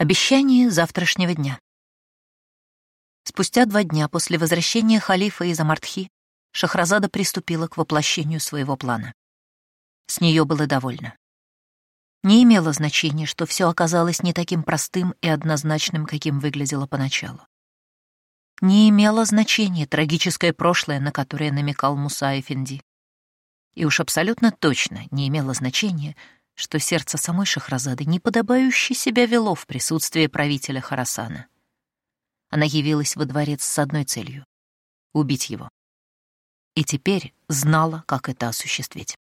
Обещание завтрашнего дня. Спустя два дня после возвращения халифа из Амартхи Шахразада приступила к воплощению своего плана. С нее было довольно. Не имело значения, что все оказалось не таким простым и однозначным, каким выглядело поначалу. Не имело значения трагическое прошлое, на которое намекал Муса Эфенди. И уж абсолютно точно не имело значения — что сердце самой Шахразады неподобающе себя вело в присутствии правителя Харасана. Она явилась во дворец с одной целью — убить его. И теперь знала, как это осуществить.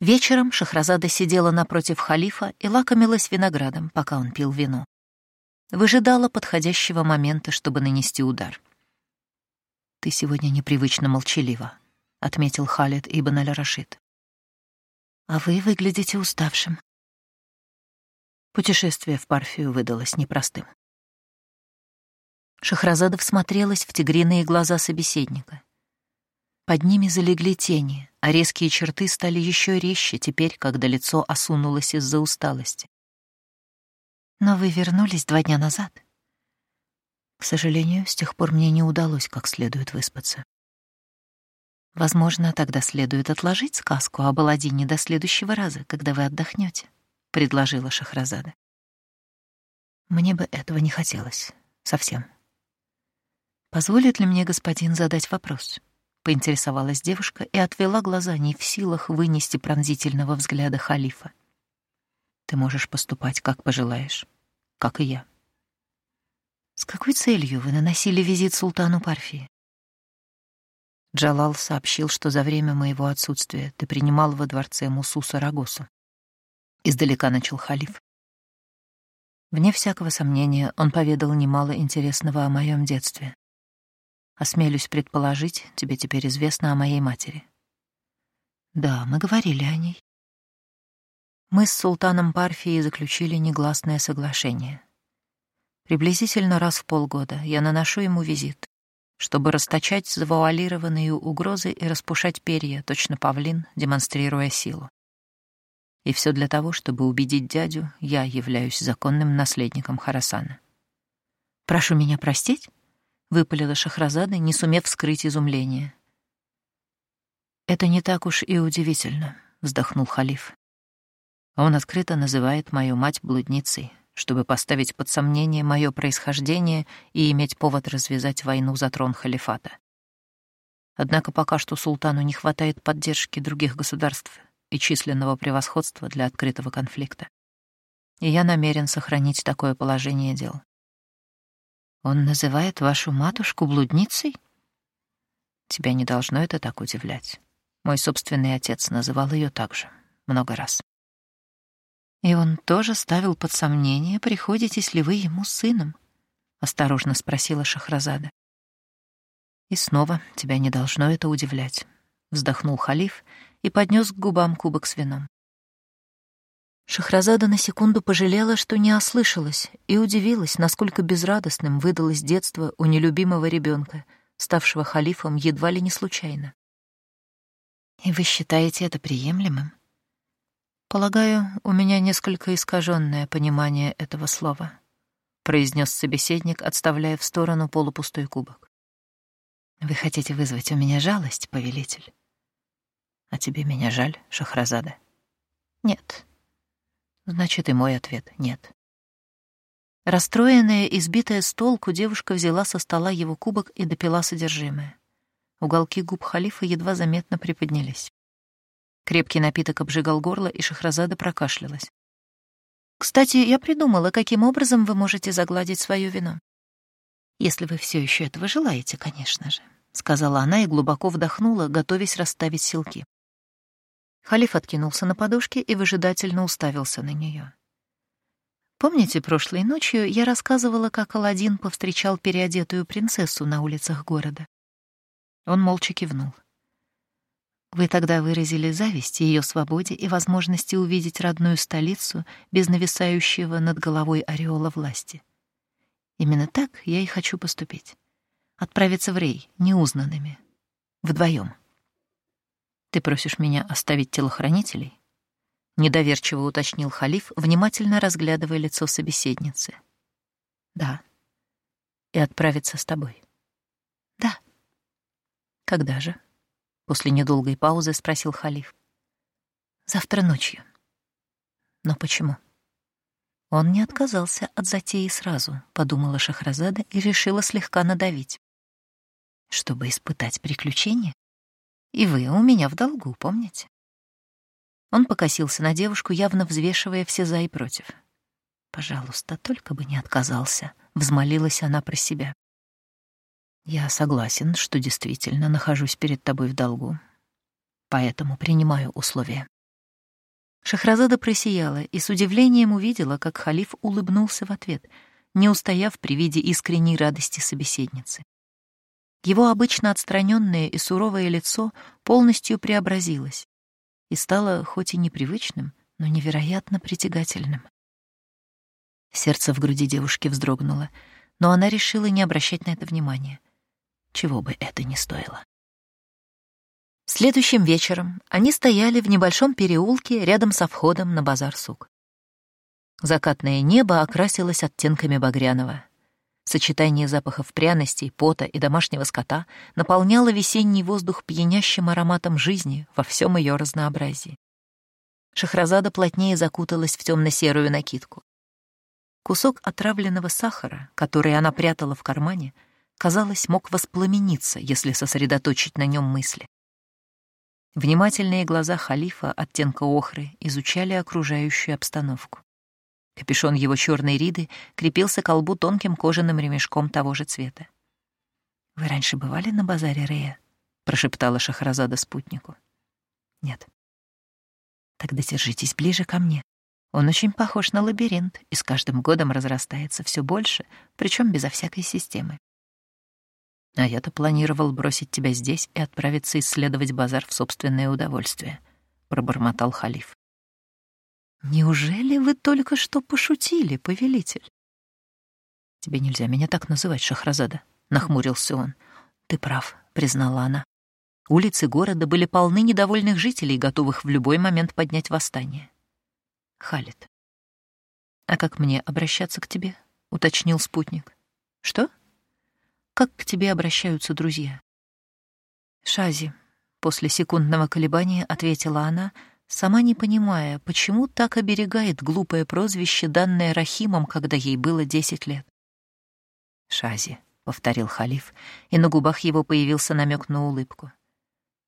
Вечером Шахразада сидела напротив халифа и лакомилась виноградом, пока он пил вино. Выжидала подходящего момента, чтобы нанести удар. «Ты сегодня непривычно молчалива», — отметил Халид Ибн Аль-Рашид а вы выглядите уставшим. Путешествие в Парфию выдалось непростым. Шахразада всмотрелась в тигриные глаза собеседника. Под ними залегли тени, а резкие черты стали еще резче теперь, когда лицо осунулось из-за усталости. «Но вы вернулись два дня назад?» «К сожалению, с тех пор мне не удалось как следует выспаться. Возможно, тогда следует отложить сказку об Аладдине до следующего раза, когда вы отдохнете, предложила Шахразада. Мне бы этого не хотелось. Совсем. Позволит ли мне господин задать вопрос? Поинтересовалась девушка и отвела глаза, не в силах вынести пронзительного взгляда халифа. Ты можешь поступать, как пожелаешь, как и я. С какой целью вы наносили визит султану Парфии? Джалал сообщил, что за время моего отсутствия ты принимал во дворце Мусу Сарагосу. Издалека начал халиф. Вне всякого сомнения, он поведал немало интересного о моем детстве. Осмелюсь предположить, тебе теперь известно о моей матери. Да, мы говорили о ней. Мы с султаном Парфии заключили негласное соглашение. Приблизительно раз в полгода я наношу ему визит, чтобы расточать завуалированные угрозы и распушать перья, точно павлин, демонстрируя силу. И все для того, чтобы убедить дядю, я являюсь законным наследником Харасана. «Прошу меня простить?» — выпалила Шахразада, не сумев скрыть изумление. «Это не так уж и удивительно», — вздохнул халиф. Он открыто называет мою мать блудницей, чтобы поставить под сомнение мое происхождение и иметь повод развязать войну за трон халифата. Однако пока что султану не хватает поддержки других государств и численного превосходства для открытого конфликта. И я намерен сохранить такое положение дел. Он называет вашу матушку блудницей? Тебя не должно это так удивлять. Мой собственный отец называл ее так же, много раз. И он тоже ставил под сомнение, приходитесь ли вы ему сыном? Осторожно спросила Шахразада. И снова тебя не должно это удивлять, вздохнул халиф и поднес к губам кубок с вином. Шахразада на секунду пожалела, что не ослышалась, и удивилась, насколько безрадостным выдалось детство у нелюбимого ребенка, ставшего халифом едва ли не случайно. «И вы считаете это приемлемым?» Полагаю, у меня несколько искаженное понимание этого слова, произнес собеседник, отставляя в сторону полупустой кубок. Вы хотите вызвать у меня жалость, повелитель? А тебе меня жаль, Шахразада? Нет. Значит, и мой ответ — нет. Расстроенная и сбитая с толку, девушка взяла со стола его кубок и допила содержимое. Уголки губ халифа едва заметно приподнялись. Крепкий напиток обжигал горло, и Шахразада прокашлялась. «Кстати, я придумала, каким образом вы можете загладить свое вино. Если вы все еще этого желаете, конечно же», — сказала она и глубоко вдохнула, готовясь расставить силки. Халиф откинулся на подушке и выжидательно уставился на нее. Помните, прошлой ночью я рассказывала, как Аладдин повстречал переодетую принцессу на улицах города? Он молча кивнул. Вы тогда выразили зависть ее свободе и возможности увидеть родную столицу без нависающего над головой ореола власти. Именно так я и хочу поступить. Отправиться в Рей неузнанными. Вдвоем. Ты просишь меня оставить телохранителей? Недоверчиво уточнил халиф, внимательно разглядывая лицо собеседницы. Да. И отправиться с тобой. Да. Когда же? После недолгой паузы спросил халиф. Завтра ночью. Но почему? Он не отказался от затеи сразу, подумала Шахразада и решила слегка надавить. Чтобы испытать приключения? И вы у меня в долгу, помните? Он покосился на девушку, явно взвешивая все за и против. «Пожалуйста, только бы не отказался», — взмолилась она про себя. «Я согласен, что действительно нахожусь перед тобой в долгу, поэтому принимаю условия». Шахразада просияла и с удивлением увидела, как халиф улыбнулся в ответ, не устояв при виде искренней радости собеседницы. Его обычно отстраненное и суровое лицо полностью преобразилось и стало хоть и непривычным, но невероятно притягательным. Сердце в груди девушки вздрогнуло, но она решила не обращать на это внимания, чего бы это ни стоило. Следующим вечером они стояли в небольшом переулке рядом со входом на базар-сук. Закатное небо окрасилось оттенками багряного. Сочетание запахов пряностей, пота и домашнего скота наполняло весенний воздух пьянящим ароматом жизни во всем ее разнообразии. Шахразада плотнее закуталась в темно-серую накидку. Кусок отравленного сахара, который она прятала в кармане, казалось, мог воспламениться, если сосредоточить на нем мысли. Внимательные глаза халифа оттенка охры изучали окружающую обстановку. Капюшон его черной риды крепился к колбу тонким кожаным ремешком того же цвета. «Вы раньше бывали на базаре Рея?» — прошептала Шахразада спутнику. «Нет». «Тогда держитесь ближе ко мне. Он очень похож на лабиринт и с каждым годом разрастается все больше, причем безо всякой системы. А я-то планировал бросить тебя здесь и отправиться исследовать базар в собственное удовольствие, пробормотал халиф. Неужели вы только что пошутили, повелитель? Тебе нельзя меня так называть, Шахразада, нахмурился он. Ты прав, признала она. Улицы города были полны недовольных жителей, готовых в любой момент поднять восстание. Халит. А как мне обращаться к тебе? уточнил спутник. Что? Как к тебе обращаются друзья. Шази, после секундного колебания ответила она, сама не понимая, почему так оберегает глупое прозвище, данное Рахимом, когда ей было десять лет. «Шази», — повторил халиф, и на губах его появился намек на улыбку.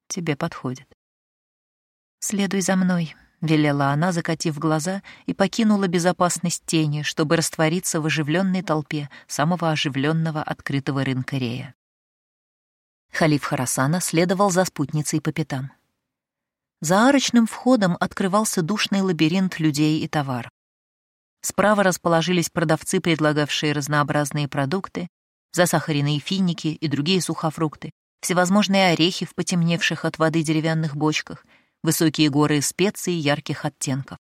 «Тебе подходит». «Следуй за мной», — велела она, закатив глаза, и покинула безопасность тени, чтобы раствориться в оживленной толпе самого оживленного открытого рынка Рея. Халиф Харасана следовал за спутницей по пятам. За арочным входом открывался душный лабиринт людей и товар. Справа расположились продавцы, предлагавшие разнообразные продукты, засахаренные финики и другие сухофрукты, всевозможные орехи в потемневших от воды деревянных бочках — высокие горы специй ярких оттенков.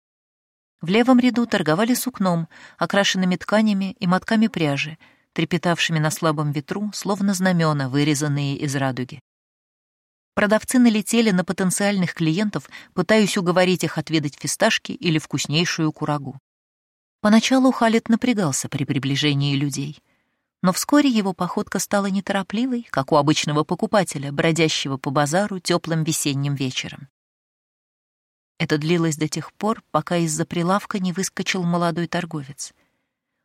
В левом ряду торговали сукном, окрашенными тканями и мотками пряжи, трепетавшими на слабом ветру, словно знамена, вырезанные из радуги. Продавцы налетели на потенциальных клиентов, пытаясь уговорить их отведать фисташки или вкуснейшую курагу. Поначалу Халет напрягался при приближении людей, но вскоре его походка стала неторопливой, как у обычного покупателя, бродящего по базару теплым весенним вечером. Это длилось до тех пор, пока из-за прилавка не выскочил молодой торговец.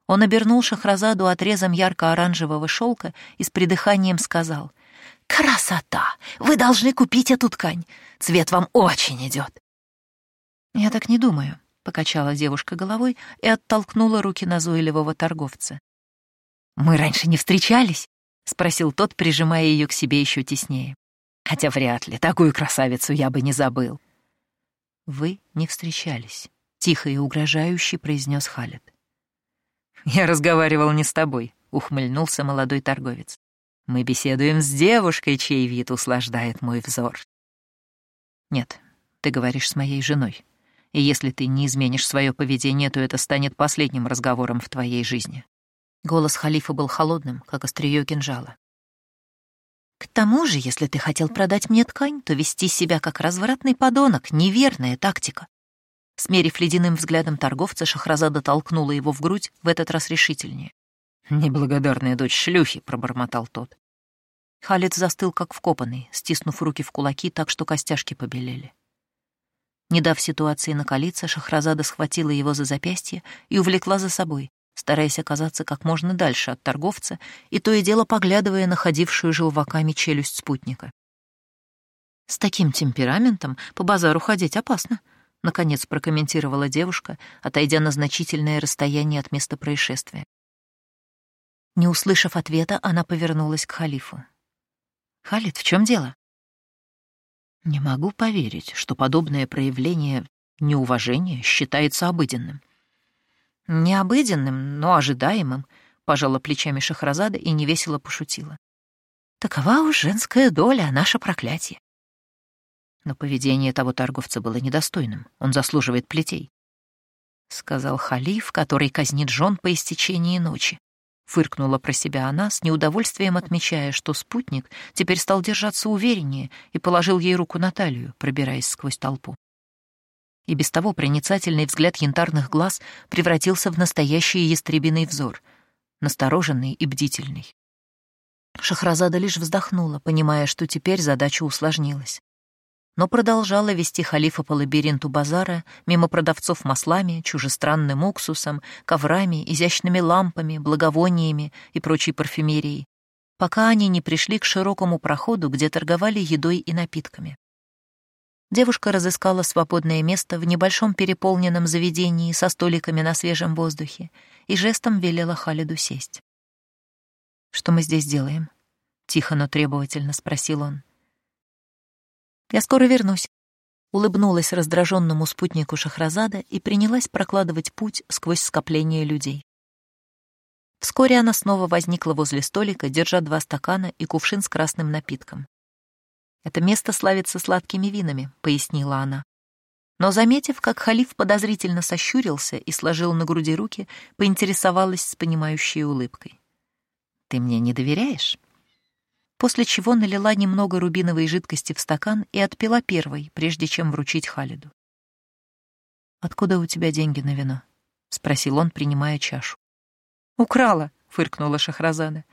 Он обернул Шахразаду отрезом ярко-оранжевого шелка и с придыханием сказал «Красота! Вы должны купить эту ткань. Цвет вам очень идет». «Я так не думаю», — покачала девушка головой и оттолкнула руки назойливого торговца. «Мы раньше не встречались?» — спросил тот, прижимая ее к себе еще теснее. «Хотя вряд ли, такую красавицу я бы не забыл». «Вы не встречались», — тихо и угрожающе произнес Халет. «Я разговаривал не с тобой», — ухмыльнулся молодой торговец. «Мы беседуем с девушкой, чей вид услаждает мой взор». «Нет, ты говоришь с моей женой, и если ты не изменишь свое поведение, то это станет последним разговором в твоей жизни». Голос халифа был холодным, как острие кинжала. К тому же, если ты хотел продать мне ткань, то вести себя как развратный подонок — неверная тактика. Смерив ледяным взглядом торговца, Шахразада толкнула его в грудь, в этот раз решительнее. «Неблагодарная дочь шлюхи», — пробормотал тот. Халид застыл, как вкопанный, стиснув руки в кулаки так, что костяшки побелели. Не дав ситуации накалиться, Шахразада схватила его за запястье и увлекла за собой, стараясь оказаться как можно дальше от торговца и то и дело поглядывая на ходившую желваками челюсть спутника. «С таким темпераментом по базару ходить опасно», — наконец прокомментировала девушка, отойдя на значительное расстояние от места происшествия. Не услышав ответа, она повернулась к халифу. «Халид, в чем дело?» «Не могу поверить, что подобное проявление неуважения считается обыденным. Необыденным, но ожидаемым, пожала плечами Шахразада и невесело пошутила. Такова уж женская доля, наше проклятие. Но поведение того торговца было недостойным. Он заслуживает плетей. Сказал халиф, который казнит жен по истечении ночи. Фыркнула про себя она, с неудовольствием отмечая, что спутник теперь стал держаться увереннее и положил ей руку на талию, пробираясь сквозь толпу и без того проницательный взгляд янтарных глаз превратился в настоящий ястребиный взор, настороженный и бдительный. Шахразада лишь вздохнула, понимая, что теперь задача усложнилась. Но продолжала вести халифа по лабиринту базара мимо продавцов маслами, чужестранным уксусом, коврами, изящными лампами, благовониями и прочей парфюмерией, пока они не пришли к широкому проходу, где торговали едой и напитками. Девушка разыскала свободное место в небольшом переполненном заведении со столиками на свежем воздухе и жестом велела Халиду сесть. «Что мы здесь делаем?» — тихо, но требовательно спросил он. «Я скоро вернусь», — улыбнулась раздраженному спутнику Шахразада и принялась прокладывать путь сквозь скопление людей. Вскоре она снова возникла возле столика, держа два стакана и кувшин с красным напитком. Это место славится сладкими винами», — пояснила она. Но, заметив, как халиф подозрительно сощурился и сложил на груди руки, поинтересовалась с понимающей улыбкой. «Ты мне не доверяешь?» После чего налила немного рубиновой жидкости в стакан и отпила первой, прежде чем вручить Халиду. «Откуда у тебя деньги на вино?» — спросил он, принимая чашу. «Украла», — фыркнула Шахразада.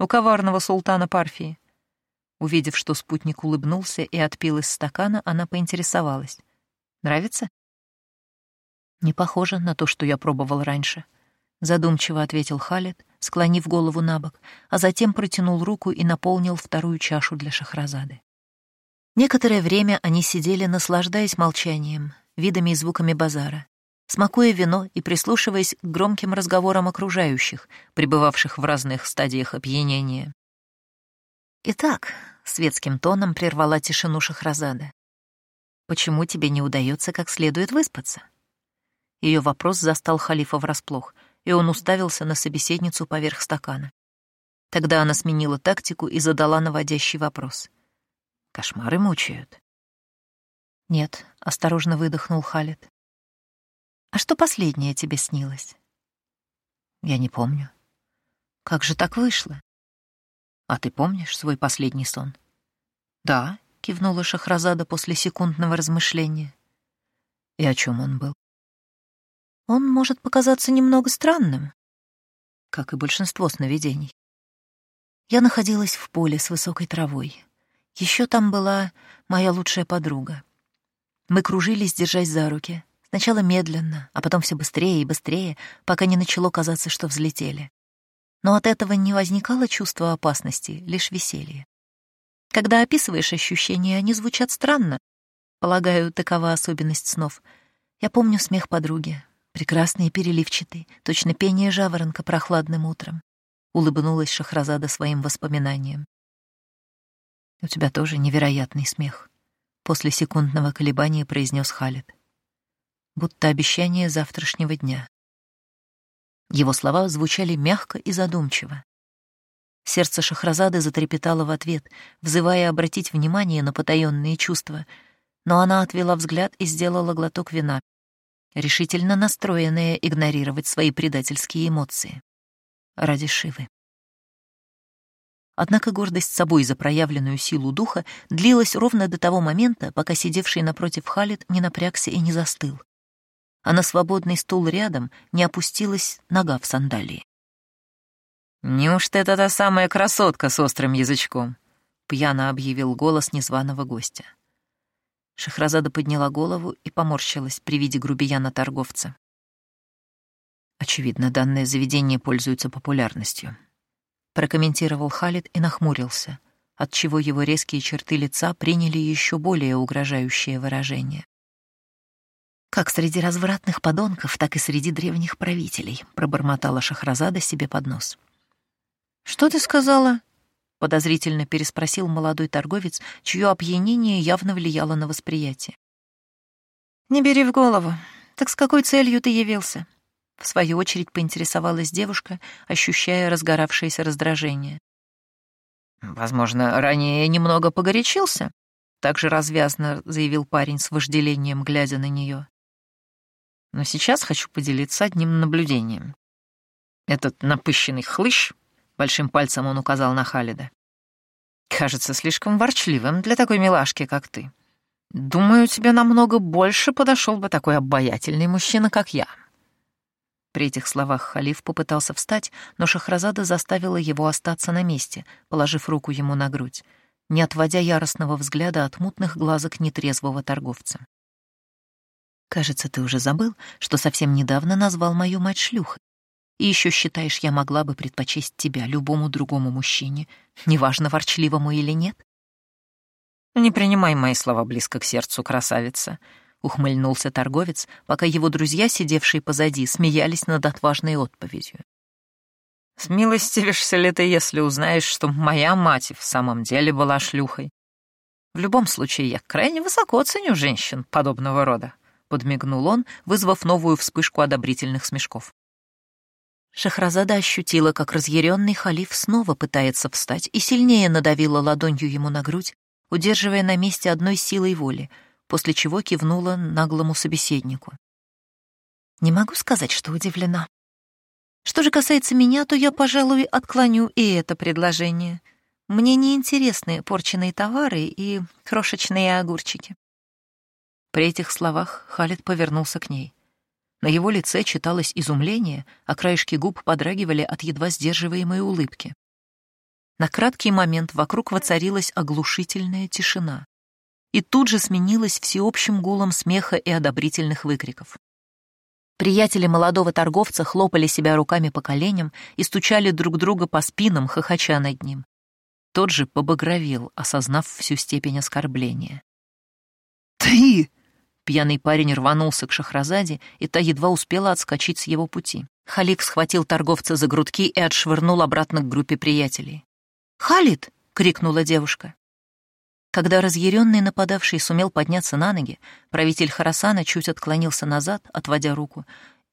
«У коварного султана Парфии. Увидев, что спутник улыбнулся и отпил из стакана, она поинтересовалась. «Нравится?» «Не похоже на то, что я пробовал раньше», — задумчиво ответил Халид, склонив голову на бок, а затем протянул руку и наполнил вторую чашу для Шахразады. Некоторое время они сидели, наслаждаясь молчанием, видами и звуками базара, смакуя вино и прислушиваясь к громким разговорам окружающих, пребывавших в разных стадиях опьянения. «Итак», — светским тоном прервала тишину Шахразада, «почему тебе не удается как следует выспаться?» Ее вопрос застал халифа врасплох, и он уставился на собеседницу поверх стакана. Тогда она сменила тактику и задала наводящий вопрос. «Кошмары мучают?» «Нет», — осторожно выдохнул Халид. «А что последнее тебе снилось?» «Я не помню». «Как же так вышло?» «А ты помнишь свой последний сон?» «Да», — кивнула Шахразада после секундного размышления. «И о чем он был?» «Он может показаться немного странным, как и большинство сновидений. Я находилась в поле с высокой травой. Еще там была моя лучшая подруга. Мы кружились, держась за руки. Сначала медленно, а потом все быстрее и быстрее, пока не начало казаться, что взлетели но от этого не возникало чувства опасности, лишь веселье. Когда описываешь ощущения, они звучат странно. Полагаю, такова особенность снов. Я помню смех подруги, прекрасный и переливчатый, точно пение жаворонка прохладным утром. Улыбнулась Шахразада своим воспоминаниям. «У тебя тоже невероятный смех», — после секундного колебания произнес Халид. «Будто обещание завтрашнего дня». Его слова звучали мягко и задумчиво. Сердце Шахразады затрепетало в ответ, взывая обратить внимание на потаенные чувства, но она отвела взгляд и сделала глоток вина, решительно настроенная игнорировать свои предательские эмоции. Ради Шивы. Однако гордость собой за проявленную силу духа длилась ровно до того момента, пока сидевший напротив Халид не напрягся и не застыл. А на свободный стул рядом не опустилась нога в сандалии. «Неужто это та самая красотка с острым язычком?» — пьяно объявил голос незваного гостя. Шахразада подняла голову и поморщилась при виде грубияна торговца. Очевидно, данное заведение пользуется популярностью. Прокомментировал Халид и нахмурился, отчего его резкие черты лица приняли еще более угрожающее выражение. «Как среди развратных подонков, так и среди древних правителей», — пробормотала Шахразада себе под нос. «Что ты сказала?» — подозрительно переспросил молодой торговец, чье опьянение явно влияло на восприятие. «Не бери в голову. Так с какой целью ты явился?» В свою очередь поинтересовалась девушка, ощущая разгоравшееся раздражение. «Возможно, ранее немного погорячился?» Также развязно заявил парень с вожделением, глядя на нее. «Но сейчас хочу поделиться одним наблюдением. Этот напыщенный хлыщ Большим пальцем он указал на Халида. «Кажется слишком ворчливым для такой милашки, как ты. Думаю, тебе намного больше подошел бы такой обаятельный мужчина, как я». При этих словах халиф попытался встать, но Шахразада заставила его остаться на месте, положив руку ему на грудь, не отводя яростного взгляда от мутных глазок нетрезвого торговца. «Кажется, ты уже забыл, что совсем недавно назвал мою мать шлюхой. И еще считаешь, я могла бы предпочесть тебя любому другому мужчине, неважно, ворчливому или нет? Не принимай мои слова близко к сердцу, красавица, — ухмыльнулся торговец, пока его друзья, сидевшие позади, смеялись над отважной отповедью. «Смилостивишься ли ты, если узнаешь, что моя мать в самом деле была шлюхой? В любом случае, я крайне высоко ценю женщин подобного рода», — подмигнул он, вызвав новую вспышку одобрительных смешков. Шахразада ощутила, как разъяренный халиф снова пытается встать и сильнее надавила ладонью ему на грудь, удерживая на месте одной силой воли, после чего кивнула наглому собеседнику. Не могу сказать, что удивлена. Что же касается меня, то я, пожалуй, отклоню и это предложение. Мне не интересны порченные товары и крошечные огурчики. При этих словах Халид повернулся к ней. На его лице читалось изумление, а краешки губ подрагивали от едва сдерживаемой улыбки. На краткий момент вокруг воцарилась оглушительная тишина и тут же сменилась всеобщим гулом смеха и одобрительных выкриков. Приятели молодого торговца хлопали себя руками по коленям и стучали друг друга по спинам, хохоча над ним. Тот же побагровел, осознав всю степень оскорбления. «Ты!» Пьяный парень рванулся к Шахразаде, и та едва успела отскочить с его пути. Халиф схватил торговца за грудки и отшвырнул обратно к группе приятелей. «Халид!» — крикнула девушка. Когда разъяренный нападавший сумел подняться на ноги, правитель Харасана чуть отклонился назад, отводя руку,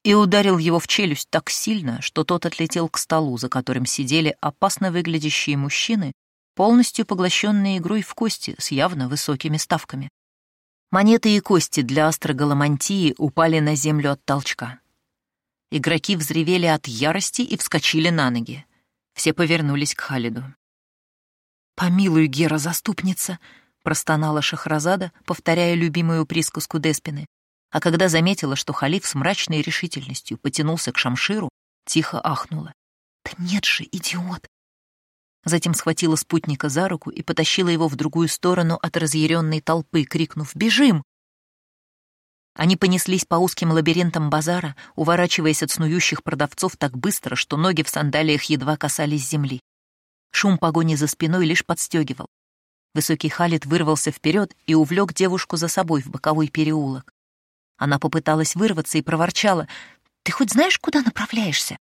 и ударил его в челюсть так сильно, что тот отлетел к столу, за которым сидели опасно выглядящие мужчины, полностью поглощенные игрой в кости с явно высокими ставками. Монеты и кости для астрогаламантии упали на землю от толчка. Игроки взревели от ярости и вскочили на ноги. Все повернулись к Халиду. «Помилуй, Гера, заступница!» — простонала Шахразада, повторяя любимую присказку Деспины. А когда заметила, что халиф с мрачной решительностью потянулся к Шамширу, тихо ахнула. «Да нет же, идиот! Затем схватила спутника за руку и потащила его в другую сторону от разъяренной толпы, крикнув «Бежим!». Они понеслись по узким лабиринтам базара, уворачиваясь от снующих продавцов так быстро, что ноги в сандалиях едва касались земли. Шум погони за спиной лишь подстегивал. Высокий Халит вырвался вперед и увлек девушку за собой в боковой переулок. Она попыталась вырваться и проворчала. «Ты хоть знаешь, куда направляешься?»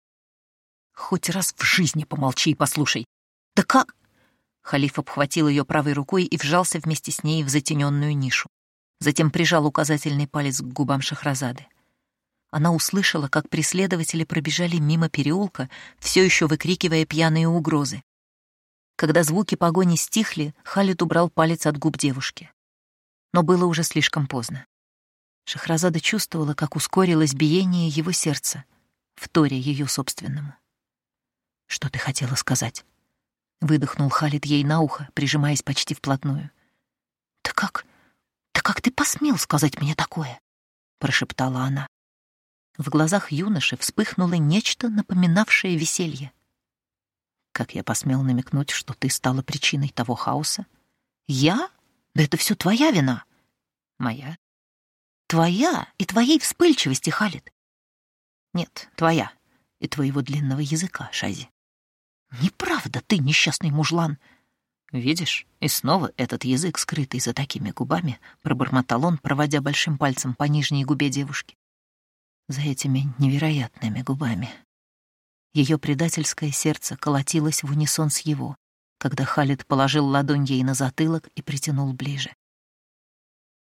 «Хоть раз в жизни помолчи и послушай. «Да как?» Халиф обхватил ее правой рукой и вжался вместе с ней в затененную нишу. Затем прижал указательный палец к губам Шахразады. Она услышала, как преследователи пробежали мимо переулка, все еще выкрикивая пьяные угрозы. Когда звуки погони стихли, Халид убрал палец от губ девушки. Но было уже слишком поздно. Шахразада чувствовала, как ускорилось биение его сердца, вторя ее собственному. «Что ты хотела сказать?» — выдохнул Халид ей на ухо, прижимаясь почти вплотную. «Да как? Да как ты посмел сказать мне такое?» — прошептала она. В глазах юноши вспыхнуло нечто, напоминавшее веселье. Как я посмел намекнуть, что ты стала причиной того хаоса? Я? Да это все твоя вина. Моя? Твоя и твоей вспыльчивости, Халид. Нет, твоя и твоего длинного языка, Шази. Неправда, ты несчастный мужлан. Видишь, и снова этот язык, скрытый за такими губами, пробормотал он, проводя большим пальцем по нижней губе девушки. За этими невероятными губами. Ее предательское сердце колотилось в унисон с его, когда Халид положил ладонь ей на затылок и притянул ближе.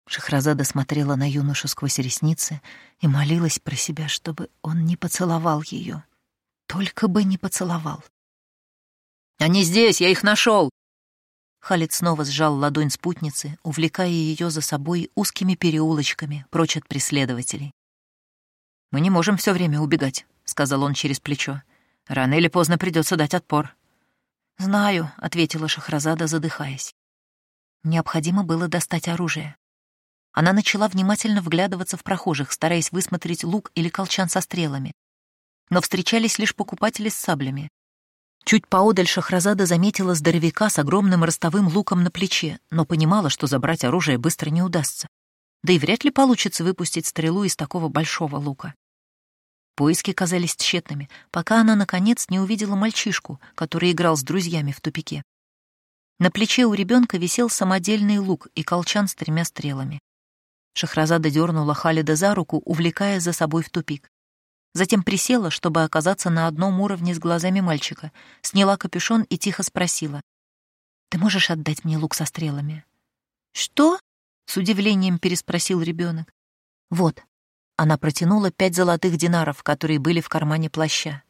Шахразада смотрела на юношу сквозь ресницы и молилась про себя, чтобы он не поцеловал ее. Только бы не поцеловал. «Они здесь, я их нашел!» Халид снова сжал ладонь спутницы, увлекая ее за собой узкими переулочками, прочь от преследователей. «Мы не можем все время убегать», — сказал он через плечо. Рано или поздно придется дать отпор. «Знаю», — ответила Шахразада, задыхаясь. Необходимо было достать оружие. Она начала внимательно вглядываться в прохожих, стараясь высмотреть лук или колчан со стрелами. Но встречались лишь покупатели с саблями. Чуть поодаль Шахразада заметила здоровяка с огромным ростовым луком на плече, но понимала, что забрать оружие быстро не удастся. Да и вряд ли получится выпустить стрелу из такого большого лука. Поиски казались тщетными, пока она, наконец, не увидела мальчишку, который играл с друзьями в тупике. На плече у ребенка висел самодельный лук и колчан с тремя стрелами. Шахразада дернула Халида за руку, увлекая за собой в тупик. Затем присела, чтобы оказаться на одном уровне с глазами мальчика, сняла капюшон и тихо спросила. «Ты можешь отдать мне лук со стрелами?» «Что?» — с удивлением переспросил ребенок. «Вот, она протянула пять золотых динаров, которые были в кармане плаща.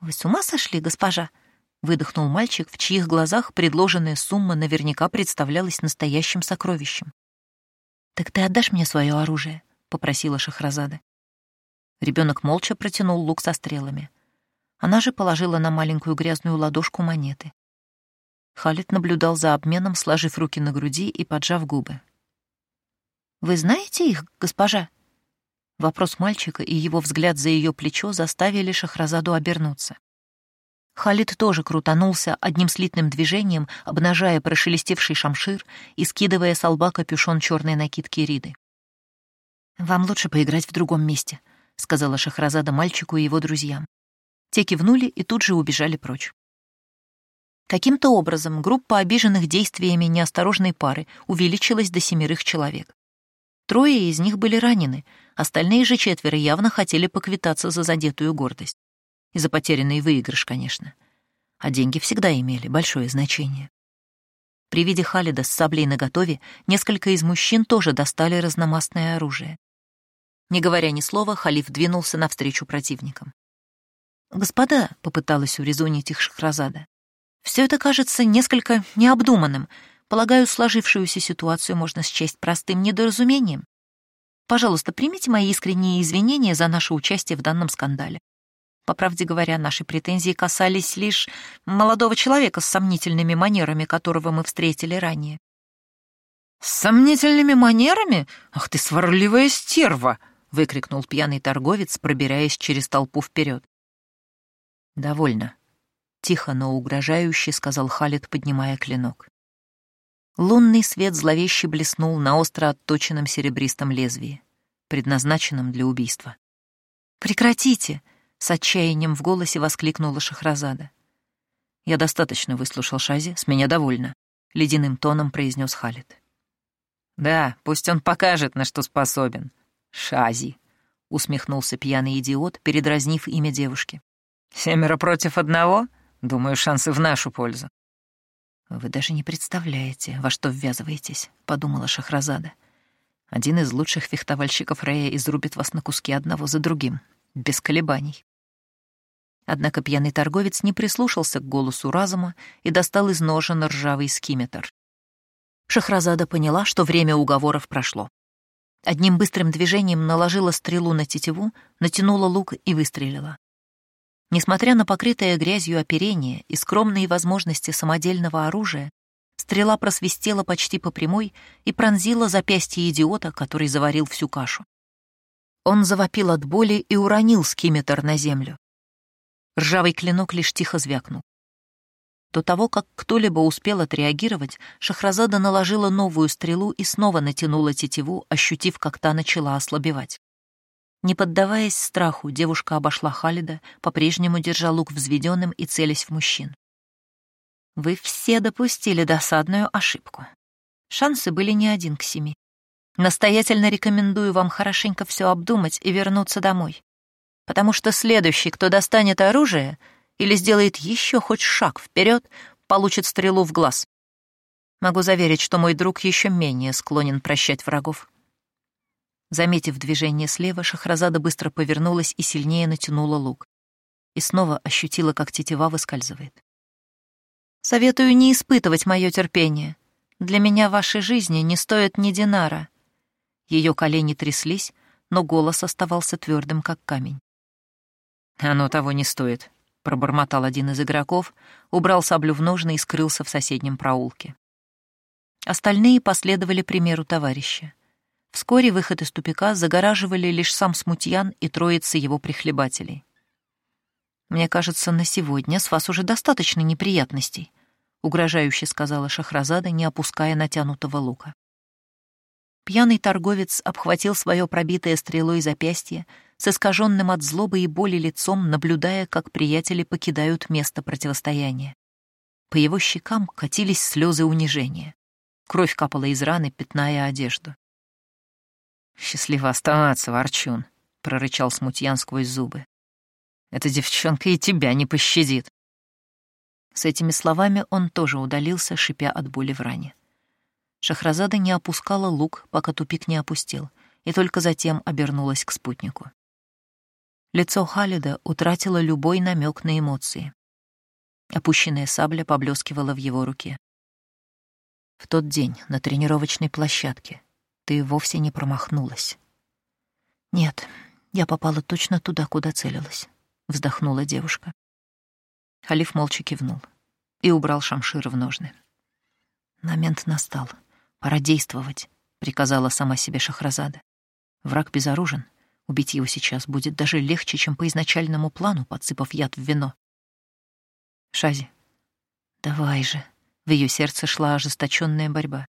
«Вы с ума сошли, госпожа?» — выдохнул мальчик, в чьих глазах предложенная сумма наверняка представлялась настоящим сокровищем. «Так ты отдашь мне свое оружие?» — попросила Шахразада. Ребенок молча протянул лук со стрелами. Она же положила на маленькую грязную ладошку монеты. Халид наблюдал за обменом, сложив руки на груди и поджав губы. «Вы знаете их, госпожа?» Вопрос мальчика и его взгляд за ее плечо заставили Шахразаду обернуться. Халид тоже крутанулся одним слитным движением, обнажая прошелестевший шамшир и скидывая с лба капюшон черной накидки Риды. «Вам лучше поиграть в другом месте», — сказала Шахразада мальчику и его друзьям. Те кивнули и тут же убежали прочь. Каким-то образом группа обиженных действиями неосторожной пары увеличилась до семерых человек. Трое из них были ранены, остальные же четверо явно хотели поквитаться за задетую гордость. И за потерянный выигрыш, конечно. А деньги всегда имели большое значение. При виде Халида с саблей наготове несколько из мужчин тоже достали разномастное оружие. Не говоря ни слова, халиф двинулся навстречу противникам. «Господа», — попыталась урезонить их Шахразада, — «все это кажется несколько необдуманным, Полагаю, сложившуюся ситуацию можно счесть простым недоразумением. Пожалуйста, примите мои искренние извинения за наше участие в данном скандале. По правде говоря, наши претензии касались лишь молодого человека с сомнительными манерами, которого мы встретили ранее. «С сомнительными манерами? Ах ты сварливая стерва!» — выкрикнул пьяный торговец, пробираясь через толпу вперед. «Довольно», — тихо, но угрожающе сказал Халид, поднимая клинок. Лунный свет зловеще блеснул на остро отточенном серебристом лезвии, предназначенном для убийства. «Прекратите!» — с отчаянием в голосе воскликнула Шахразада. «Я достаточно выслушал Шази, с меня довольно», — ледяным тоном произнес Халид. «Да, пусть он покажет, на что способен. Шази», — усмехнулся пьяный идиот, передразнив имя девушки. «Семеро против одного? Думаю, шансы в нашу пользу. «Вы даже не представляете, во что ввязываетесь», — подумала Шахразада. «Один из лучших фехтовальщиков Рея изрубит вас на куски одного за другим, без колебаний». Однако пьяный торговец не прислушался к голосу разума и достал из ножен ржавый скиметр. Шахразада поняла, что время уговоров прошло. Одним быстрым движением наложила стрелу на тетиву, натянула лук и выстрелила. Несмотря на покрытое грязью оперение и скромные возможности самодельного оружия, стрела просвистела почти по прямой и пронзила запястье идиота, который заварил всю кашу. Он завопил от боли и уронил скиметр на землю. Ржавый клинок лишь тихо звякнул. До того, как кто-либо успел отреагировать, Шахразада наложила новую стрелу и снова натянула тетиву, ощутив, как та начала ослабевать. Не поддаваясь страху, девушка обошла Халида, по-прежнему держа лук взведенным и целясь в мужчин. «Вы все допустили досадную ошибку. Шансы были не один к семи. Настоятельно рекомендую вам хорошенько все обдумать и вернуться домой. Потому что следующий, кто достанет оружие или сделает еще хоть шаг вперед, получит стрелу в глаз. Могу заверить, что мой друг еще менее склонен прощать врагов. Заметив движение слева, Шахразада быстро повернулась и сильнее натянула лук. И снова ощутила, как тетива выскальзывает. «Советую не испытывать мое терпение. Для меня вашей жизни не стоит ни динара. Ее колени тряслись, но голос оставался твердым, как камень. «Оно того не стоит», — пробормотал один из игроков, убрал саблю в ножны и скрылся в соседнем проулке. Остальные последовали примеру товарища. Вскоре выход из тупика загораживали лишь сам смутьян и троица его прихлебателей. «Мне кажется, на сегодня с вас уже достаточно неприятностей», — угрожающе сказала Шахразада, не опуская натянутого лука. Пьяный торговец обхватил свое пробитое стрелой запястье, с искаженным от злобы и боли лицом, наблюдая, как приятели покидают место противостояния. По его щекам катились слезы унижения. Кровь капала из раны, пятная одежду. «Счастливо оставаться, Ворчун», — прорычал смутьян сквозь зубы. «Эта девчонка и тебя не пощадит». С этими словами он тоже удалился, шипя от боли в ране. Шахразада не опускала лук, пока тупик не опустил, и только затем обернулась к спутнику. Лицо Халида утратило любой намек на эмоции. Опущенная сабля поблескивала в его руке. В тот день на тренировочной площадке ты вовсе не промахнулась. Нет, я попала точно туда, куда целилась, вздохнула девушка. Халиф молча кивнул и убрал шамшир в ножны. Момент настал. «Пора действовать», — приказала сама себе Шахразада. «Враг безоружен. Убить его сейчас будет даже легче, чем по изначальному плану, подсыпав яд в вино». «Шази, давай же». В ее сердце шла ожесточенная борьба.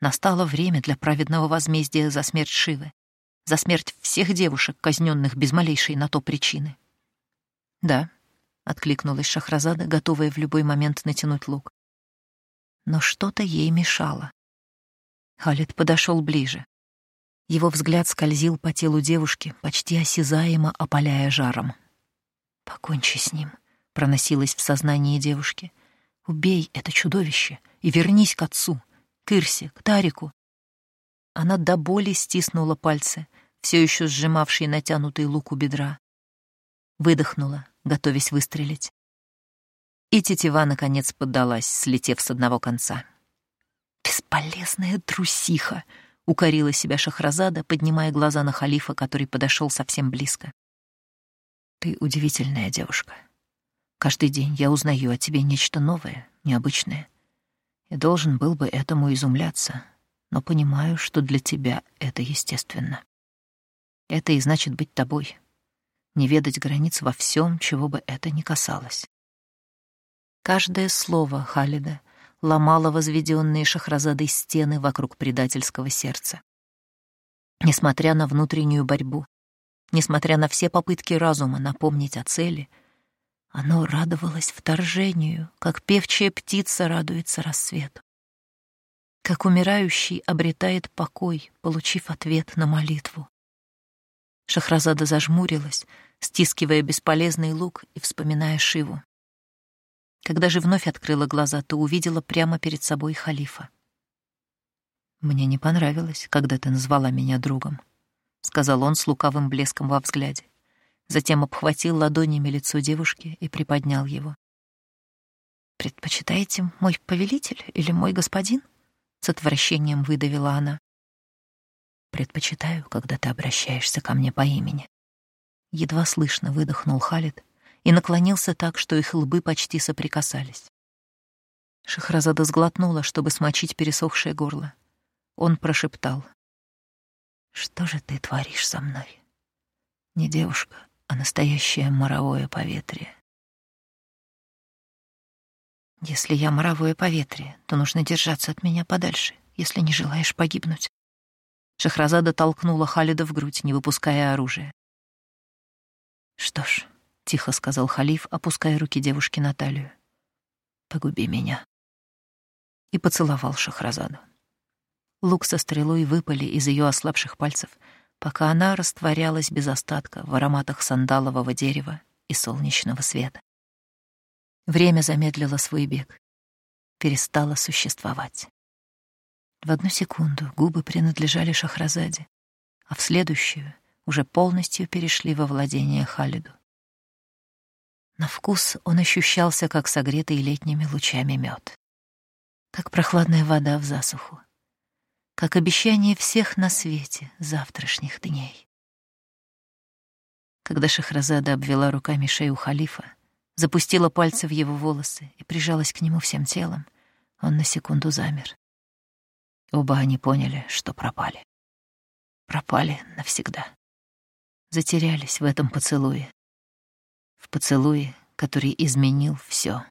Настало время для праведного возмездия за смерть Шивы, за смерть всех девушек, казненных без малейшей на то причины. «Да», — откликнулась Шахразада, готовая в любой момент натянуть лук. Но что-то ей мешало. Халид подошел ближе. Его взгляд скользил по телу девушки, почти осязаемо опаляя жаром. «Покончи с ним», — проносилось в сознании девушки. «Убей это чудовище и вернись к отцу, к Ирсе, к Тарику». Она до боли стиснула пальцы, все еще сжимавшие натянутый лук у бедра. Выдохнула, готовясь выстрелить. И тетива, наконец, поддалась, слетев с одного конца. «Бесполезная трусиха!» — укорила себя Шахразада, поднимая глаза на халифа, который подошел совсем близко. «Ты удивительная девушка. Каждый день я узнаю о тебе нечто новое, необычное. Я должен был бы этому изумляться, но понимаю, что для тебя это естественно. Это и значит быть тобой, не ведать границ во всем, чего бы это ни касалось». Каждое слово Халида — ломала возведенные Шахразадой стены вокруг предательского сердца. Несмотря на внутреннюю борьбу, несмотря на все попытки разума напомнить о цели, оно радовалось вторжению, как певчая птица радуется рассвету. Как умирающий обретает покой, получив ответ на молитву. Шахразада зажмурилась, стискивая бесполезный лук и вспоминая Шиву. Когда же вновь открыла глаза, то увидела прямо перед собой халифа. «Мне не понравилось, когда ты назвала меня другом», — сказал он с лукавым блеском во взгляде. Затем обхватил ладонями лицо девушки и приподнял его. «Предпочитаете мой повелитель или мой господин?» — с отвращением выдавила она. «Предпочитаю, когда ты обращаешься ко мне по имени». Едва слышно выдохнул Халид, и наклонился так, что их лбы почти соприкасались. Шахразада сглотнула, чтобы смочить пересохшее горло. Он прошептал. «Что же ты творишь со мной, Не девушка, а настоящее моровое поветрие. Если я моровое поветрие, то нужно держаться от меня подальше, если не желаешь погибнуть. Шахразада толкнула Халида в грудь, не выпуская оружия. «Что ж», — тихо сказал халиф, опуская руки девушки на талию, — «погуби меня». И поцеловал Шахразаду. Лук со стрелой выпали из ее ослабших пальцев, пока она растворялась без остатка в ароматах сандалового дерева и солнечного света. Время замедлило свой бег, перестало существовать. В одну секунду губы принадлежали Шахразаде, а в следующую уже полностью перешли во владение Халиду. На вкус он ощущался, как согретый летними лучами мед, как прохладная вода в засуху, как обещание всех на свете завтрашних дней. Когда Шахразада обвела руками шею халифа, запустила пальцы в его волосы и прижалась к нему всем телом, он на секунду замер. Оба они поняли, что пропали. Пропали навсегда. Затерялись в этом поцелуе. Поцелуе, который изменил все.